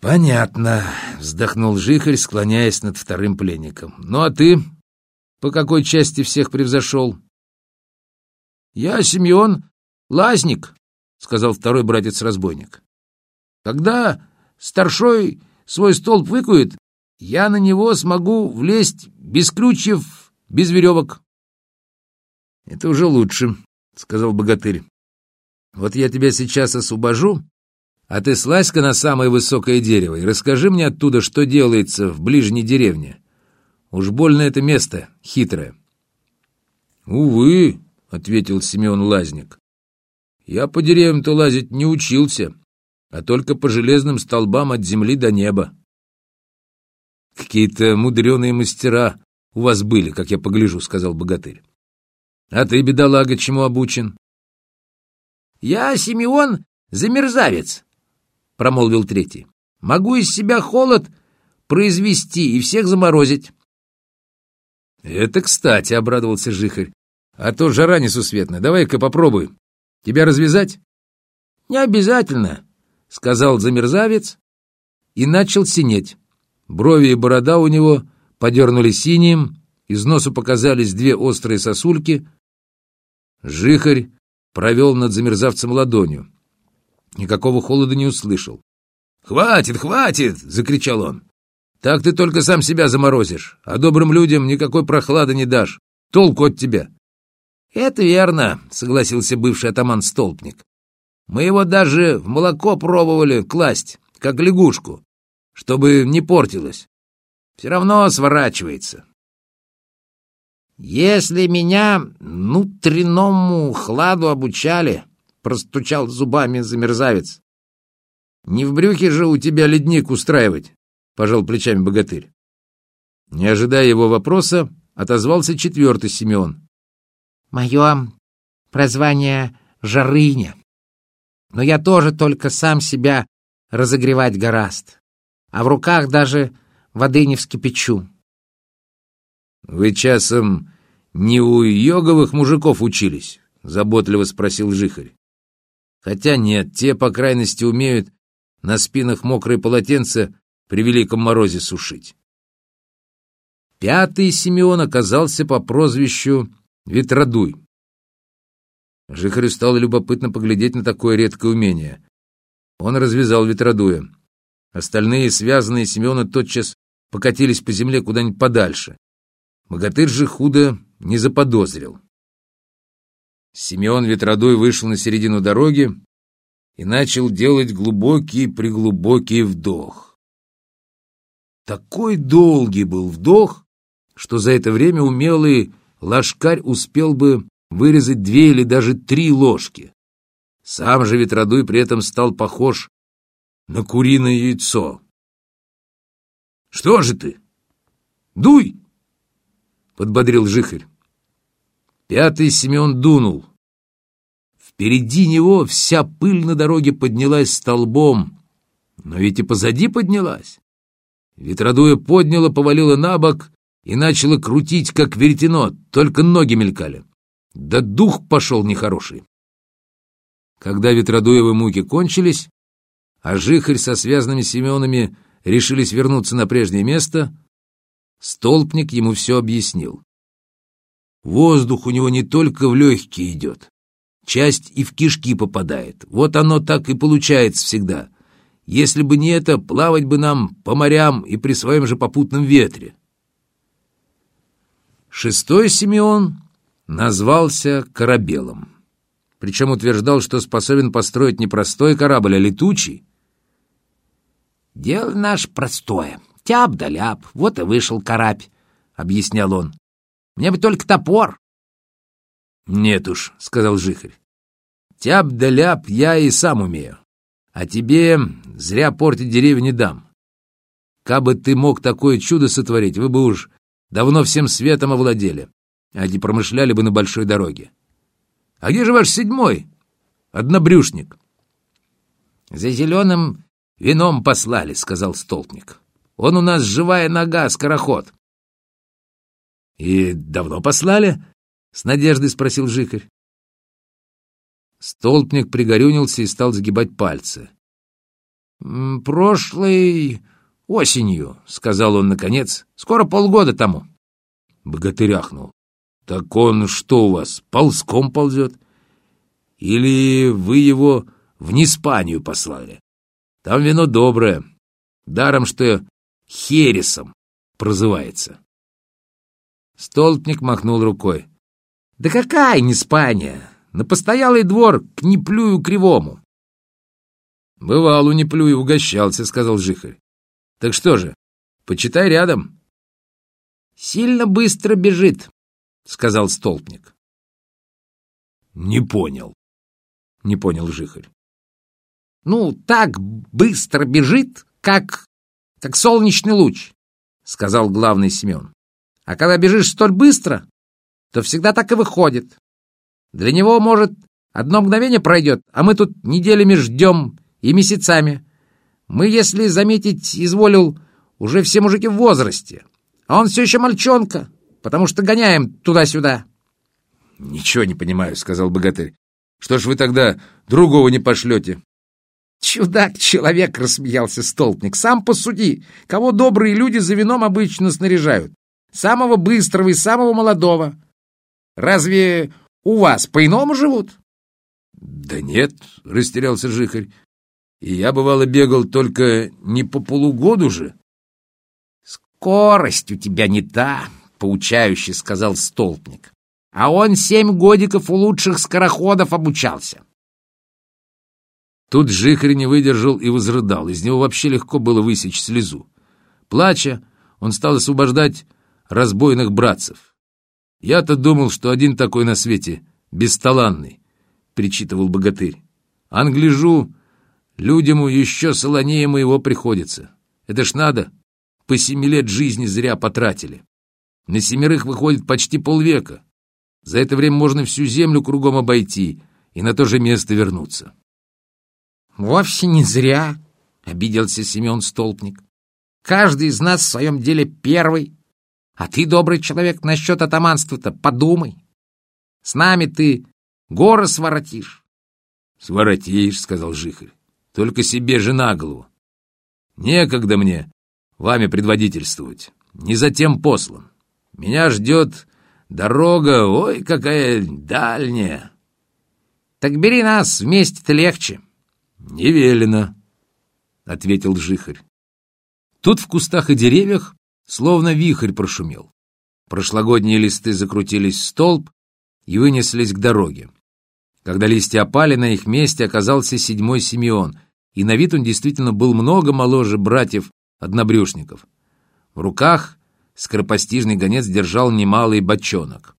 «Понятно», — вздохнул Жихарь, склоняясь над вторым пленником. «Ну а ты по какой части всех превзошел?» «Я Семен Лазник», — сказал второй братец-разбойник. «Когда старшой свой столб выкует, я на него смогу влезть без крючев, без веревок». «Это уже лучше», — сказал богатырь. «Вот я тебя сейчас освобожу, а ты слазь-ка на самое высокое дерево и расскажи мне оттуда, что делается в ближней деревне. Уж больно это место хитрое». «Увы», — ответил Семен Лазник, — «я по деревьям-то лазить не учился, а только по железным столбам от земли до неба». «Какие-то мудреные мастера у вас были, как я погляжу», — сказал богатырь. «А ты, бедолага, чему обучен?» «Я, Симеон, замерзавец», — промолвил третий. «Могу из себя холод произвести и всех заморозить». «Это кстати», — обрадовался Жихарь. «А то жара несусветная. Давай-ка попробуй. Тебя развязать?» «Не обязательно», — сказал замерзавец и начал синеть. Брови и борода у него подернули синим, из носу показались две острые сосульки. Жихарь провел над замерзавцем ладонью. Никакого холода не услышал. «Хватит, хватит!» — закричал он. «Так ты только сам себя заморозишь, а добрым людям никакой прохлады не дашь. Толку от тебя!» «Это верно», — согласился бывший атаман-столбник. «Мы его даже в молоко пробовали класть, как лягушку, чтобы не портилось. Все равно сворачивается. «Если меня внутреннему хладу обучали», — простучал зубами замерзавец. «Не в брюхе же у тебя ледник устраивать», — пожал плечами богатырь. Не ожидая его вопроса, отозвался четвертый Симеон. «Мое прозвание Жарыня, но я тоже только сам себя разогревать гораст, а в руках даже воды не вскипячу». «Вы часом не у йоговых мужиков учились?» — заботливо спросил Жихарь. «Хотя нет, те, по крайности, умеют на спинах мокрые полотенца при великом морозе сушить». Пятый Симеон оказался по прозвищу Ветродуй. Жихарю стало любопытно поглядеть на такое редкое умение. Он развязал ветродуя. Остальные, связанные Симеона, тотчас покатились по земле куда-нибудь подальше. Богатырь же худо не заподозрил. Симеон Ветродой вышел на середину дороги и начал делать глубокий-преглубокий вдох. Такой долгий был вдох, что за это время умелый ложкарь успел бы вырезать две или даже три ложки. Сам же Ветродуй при этом стал похож на куриное яйцо. «Что же ты? Дуй!» подбодрил Жихарь. Пятый Семен дунул. Впереди него вся пыль на дороге поднялась столбом, но ведь и позади поднялась. Ветродуя подняла, повалила на бок и начала крутить, как веретено, только ноги мелькали. Да дух пошел нехороший. Когда ветродуевы муки кончились, а Жихарь со связанными Семенами решились вернуться на прежнее место — Столпник ему все объяснил. Воздух у него не только в легкие идет, часть и в кишки попадает. Вот оно так и получается всегда. Если бы не это, плавать бы нам по морям и при своем же попутном ветре. Шестой Симеон назвался Корабелом. Причем утверждал, что способен построить не простой корабль, а летучий. «Дело наше простое», Тяп да ляп, вот и вышел карабь, — объяснял он. Мне бы только топор. Нет уж, — сказал Жихарь. Тяп да ляп я и сам умею. А тебе зря портить деревья не дам. Кабы ты мог такое чудо сотворить, вы бы уж давно всем светом овладели, а не промышляли бы на большой дороге. А где же ваш седьмой? Однобрюшник. — За зеленым вином послали, — сказал столпник. Он у нас живая нога, скороход. — И давно послали? — с надеждой спросил Жикарь. Столпник пригорюнился и стал сгибать пальцы. «Прошлой осенью», — сказал он наконец, — «скоро полгода тому». Богатырь ахнул. «Так он что у вас, ползком ползет? Или вы его в Неспанию послали? Там вино доброе, даром что хересом прозывается». Столпник махнул рукой. «Да какая Неспания? На постоялый двор к Неплюю Кривому». «Бывал у Неплюя, угощался», — сказал Жихарь. «Так что же, почитай рядом». «Сильно быстро бежит», — сказал Столпник. «Не понял», — не понял Жихарь. «Ну, так быстро бежит, как... как солнечный луч», — сказал главный Семен. «А когда бежишь столь быстро, то всегда так и выходит. Для него, может, одно мгновение пройдет, а мы тут неделями ждем и месяцами. Мы, если заметить, изволил, уже все мужики в возрасте, а он все еще мальчонка, потому что гоняем туда-сюда. — Ничего не понимаю, — сказал богатырь. — Что ж вы тогда другого не пошлете? — Чудак-человек, — рассмеялся столпник, — сам посуди, кого добрые люди за вином обычно снаряжают. Самого быстрого и самого молодого. Разве у вас по-иному живут? — Да нет, — растерялся Жихарь. И я, бывало, бегал только не по полугоду же. — Скорость у тебя не та, — поучающе сказал столпник. — А он семь годиков у лучших скороходов обучался. Тут Жихарь не выдержал и возрыдал. Из него вообще легко было высечь слезу. Плача, он стал освобождать разбойных братцев. Я-то думал, что один такой на свете, бесталанный, — причитывал богатырь. Англяжу, людям еще солонее моего приходится. Это ж надо, по семи лет жизни зря потратили. На семерых выходит почти полвека. За это время можно всю землю кругом обойти и на то же место вернуться. «Вовсе не зря», — обиделся Семен Столпник. «Каждый из нас в своем деле первый. А ты, добрый человек, насчет атаманства-то подумай. С нами ты горы своротишь». «Своротишь», — сказал Жихарь. «Только себе же на голову. Некогда мне вами предводительствовать. Не затем послан. Меня ждет дорога, ой, какая дальняя». «Так бери нас, вместе-то легче». «Не велено», — ответил Жихарь. Тут в кустах и деревьях словно вихрь прошумел. Прошлогодние листы закрутились в столб и вынеслись к дороге. Когда листья опали, на их месте оказался седьмой Симеон, и на вид он действительно был много моложе братьев-однобрюшников. В руках скоропостижный гонец держал немалый бочонок.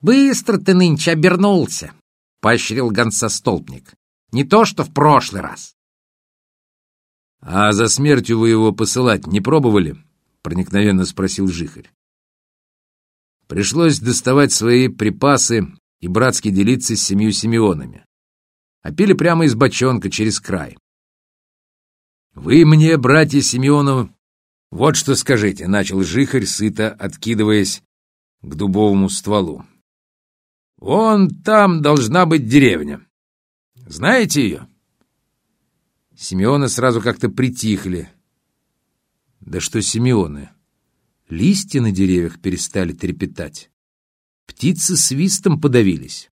«Быстро ты нынче обернулся!» — поощрил гонца столпник. «Не то, что в прошлый раз!» «А за смертью вы его посылать не пробовали?» — проникновенно спросил Жихарь. Пришлось доставать свои припасы и братски делиться с семью Симеонами. А пили прямо из бочонка через край. «Вы мне, братья Симеонов, вот что скажите», — начал Жихарь, сыто откидываясь к дубовому стволу. «Вон там должна быть деревня. Знаете ее?» Симеоны сразу как-то притихли. Да что Симеоны? Листья на деревьях перестали трепетать. Птицы свистом подавились.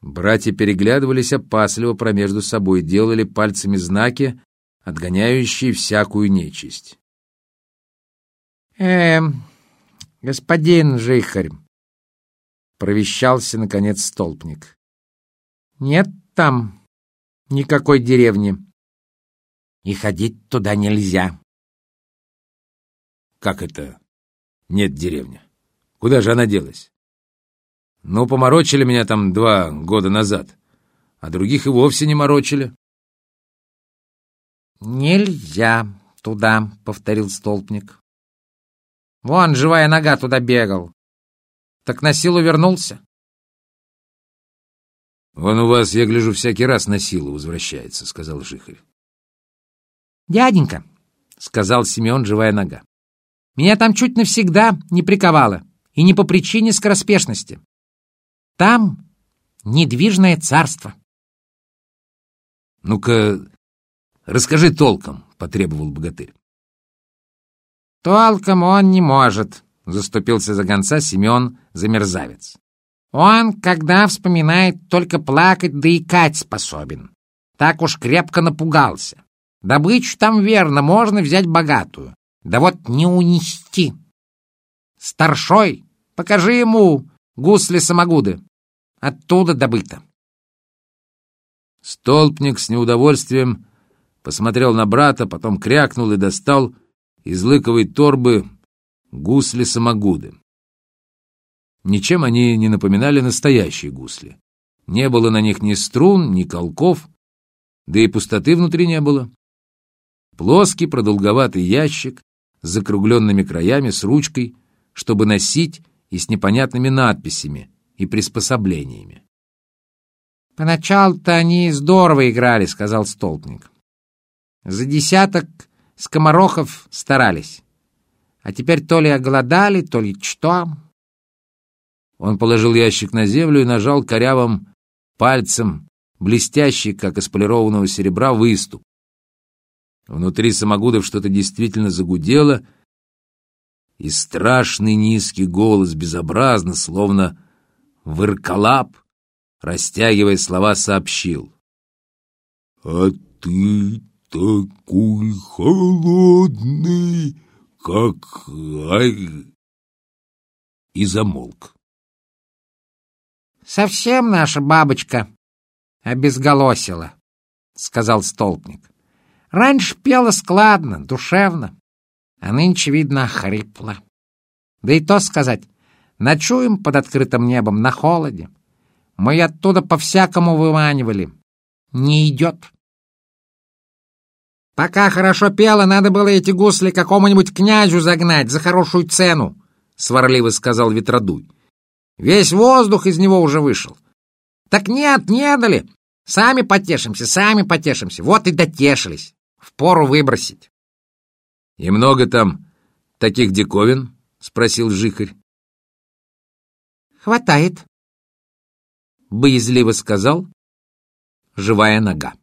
Братья переглядывались опасливо промежду собой, делали пальцами знаки, отгоняющие всякую нечисть. «Э, господин Жихарь», — провещался, наконец, столпник, — «нет там никакой деревни, и ходить туда нельзя». «Как это нет деревни? Куда же она делась?» Ну, поморочили меня там два года назад, а других и вовсе не морочили. «Нельзя туда», — повторил столпник. «Вон, живая нога туда бегал. Так на силу вернулся?» «Вон у вас, я гляжу, всякий раз на силу возвращается», — сказал Жихарь. «Дяденька», — сказал Семен, живая нога, — «меня там чуть навсегда не приковало, и не по причине скороспешности. Там недвижное царство. Ну-ка, Расскажи толком, — потребовал богатырь. Толком он не может, — заступился за гонца Семен Замерзавец. Он, когда вспоминает, только плакать да икать способен. Так уж крепко напугался. Добычу там верно, можно взять богатую. Да вот не унести. Старшой, покажи ему гусли-самогуды. Оттуда добыто. Столпник с неудовольствием посмотрел на брата, потом крякнул и достал из лыковой торбы гусли-самогуды. Ничем они не напоминали настоящие гусли. Не было на них ни струн, ни колков, да и пустоты внутри не было. Плоский продолговатый ящик с закругленными краями, с ручкой, чтобы носить и с непонятными надписями и приспособлениями. «Поначалу-то они здорово играли», — сказал Столпник. «За десяток скоморохов старались. А теперь то ли оголодали, то ли что...» Он положил ящик на землю и нажал корявым пальцем, блестящий, как из полированного серебра, выступ. Внутри самогудов что-то действительно загудело, и страшный низкий голос безобразно, словно вырколап, растягивая слова, сообщил. — А ты такой холодный, как... Ай... И замолк. — Совсем наша бабочка обезголосила, — сказал столпник. Раньше пела складно, душевно, а нынче, видно, хрипло. Да и то сказать, ночуем под открытым небом на холоде. Мы оттуда по-всякому выманивали. Не идет. Пока хорошо пела, надо было эти гусли какому-нибудь князю загнать за хорошую цену, — сварливо сказал Ветродуй. Весь воздух из него уже вышел. Так нет, не дали. Сами потешимся, сами потешимся. Вот и дотешились. Впору выбросить. — И много там таких диковин? — спросил Жихарь. — Хватает, — боязливо сказал живая нога.